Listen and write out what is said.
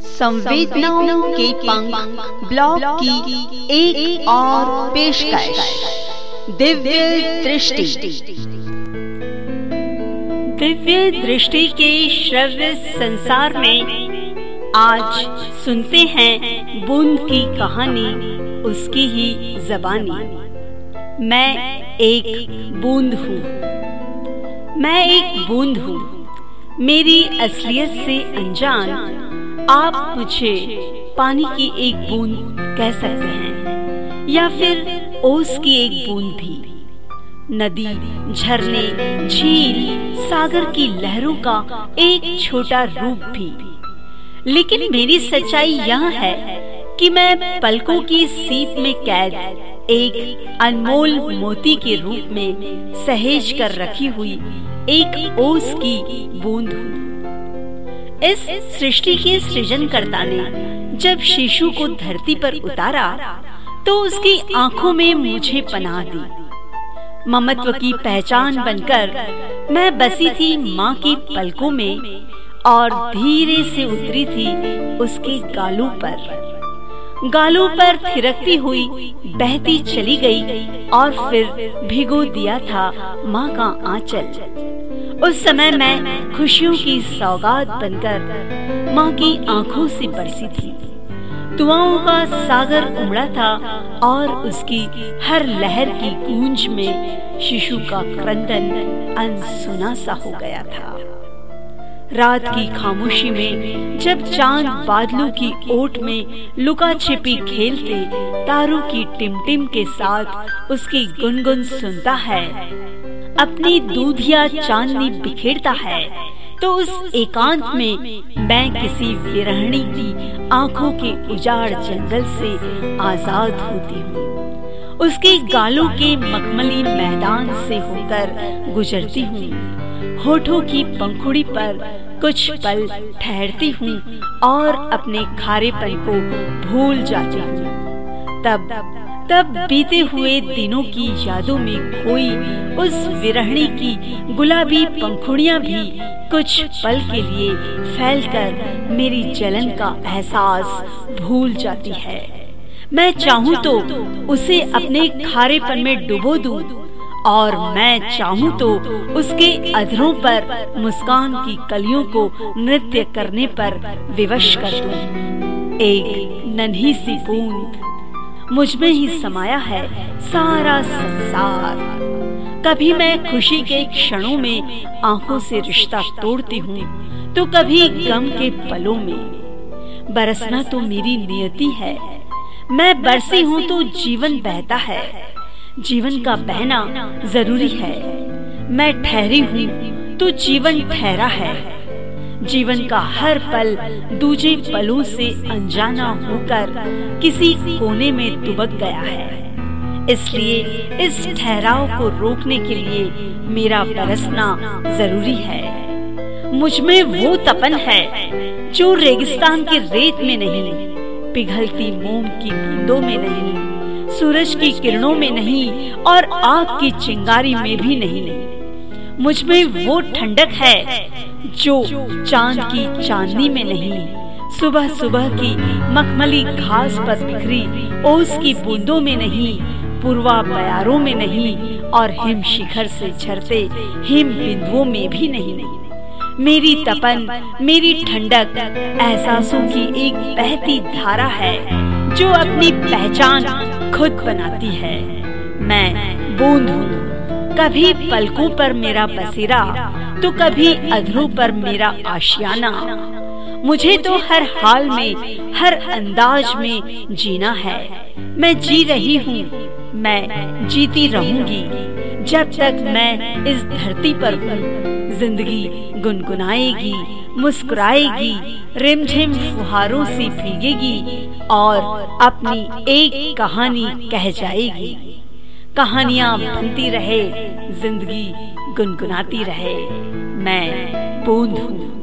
संवेदनाओं के पंख ब्लॉग की एक, एक और पेशकश। दिव्य दृष्टि। दिव्य दृष्टि के श्रव्य संसार में आज सुनते हैं बूंद की कहानी उसकी ही जबानी। मैं एक बूंद हूँ। मैं एक बूंद हूँ। मेरी असलियत से अनजान आप मुझे पानी की एक बूंद कह सकते हैं, या फिर ओस की एक बूंद भी। नदी, झरने, झील, सागर की लहरों का एक छोटा रूप भी। लेकिन मेरी सच्चाई यह है कि मैं पलकों की सीप में कैद एक अनमोल मोती के रूप में सहेज कर रखी हुई एक ओस की बूंद इस सृष्टि के सृजनकर्ता ने जब शिशु को धरती पर उतारा तो उसकी आँखों में मुझे पनाह दी। ममत्व की पहचान बनकर मैं बसी थी माँ की पलकों में और धीरे से उतरी थी उसके गालों पर। गालों पर थिरकती हुई बहती चली गई और फिर भिगो दिया था माँ का आंचल। उस समय मैं खुशियों की सौगात बनकर माँ की आँखों से बरसी थी। दुआओं का सागर उमड़ा था और उसकी हर लहर की गूंज में शिशु का क्रंदन अनसुना सा हो गया था। रात की खामोशी में, जब चाँद बादलों की ओट में लुका छिपी खेलते, तारों की टिमटिम के साथ उसकी गुनगुन सुनता है। अपनी दूधिया चांदनी बिखेरता है तो उस एकांत में मैं किसी विरहणी की आँखों के उजाड़ जंगल से आज़ाद होती हूँ। उसके गालों के मखमली मैदान से होकर गुजरती हूँ। होठों की पंखुड़ी पर कुछ पल ठहरती हूँ और अपने खारेपन को भूल जाती हूँ। तब तब बीते हुए दिनों की यादों में खोई उस विरहणी की गुलाबी पंखुड़ियाँ भी कुछ पल के लिए फैलकर मेरी जलन का एहसास भूल जाती है। मैं चाहूँ तो उसे अपने खारेपन में डुबो दूँ, और मैं चाहूँ तो उसके अधरों पर मुस्कान की कलियों को नृत्य करने पर विवश कर दूँ। एक नन्ही सी बूंद मुझमें ही समाया है सारा संसार कभी मैं खुशी के क्षणों में आँखों से रिश्ता तोड़ती हूँ तो कभी गम के पलों में बरसना तो मेरी नियति है मैं बरसी हूँ तो जीवन बहता है। जीवन का बहना ज़रूरी है। मैं ठहरी हूँ तो जीवन ठहरा है। जीवन का हर पल दूजे पलों से अनजाना होकर किसी कोने में दुबक गया है। इसलिए इस ठहराव को रोकने के लिए मेरा बरसना ज़रूरी है। मुझमें वो तपन है जो रेगिस्तान के रेत में नहीं पिघलती मोम की बूंदों में नहीं, सूरज की किरणों में नहीं, और आग की चिंगारी में भी नहीं। मुझमें वो ठंडक है जो चाँद की चांदनी में नहीं सुबह सुबह की मखमली घास पर बिखरी ओस की बूंदों में नहीं, पूर्वा बयारों में नहीं, और हिम शिखर से झरते हिम बिंदुओं में भी नहीं। मेरी तपन, मेरी ठंडक, एहसासों की एक बहती धारा है, जो अपनी पहचान खुद बनाती है। मैं बूंद हूँ। कभी पलकों पर मेरा बसेरा तो कभी अधरों पर मेरा आशियाना। मुझे तो हर हाल में, हर अंदाज में जीना है। मैं जी रही हूँ। मैं जीती रहूँगी। जब तक मैं इस धरती पर हूँ, ज़िंदगी गुनगुनाएगी, मुस्कुराएगी, रिमझिम फुहारों से भीगेगी और अपनी एक कहानी कह जाएगी। कहानियाँ बनती रहे, ज़िंदगी गुनगुनाती रहे। मैं बूंद हूँ।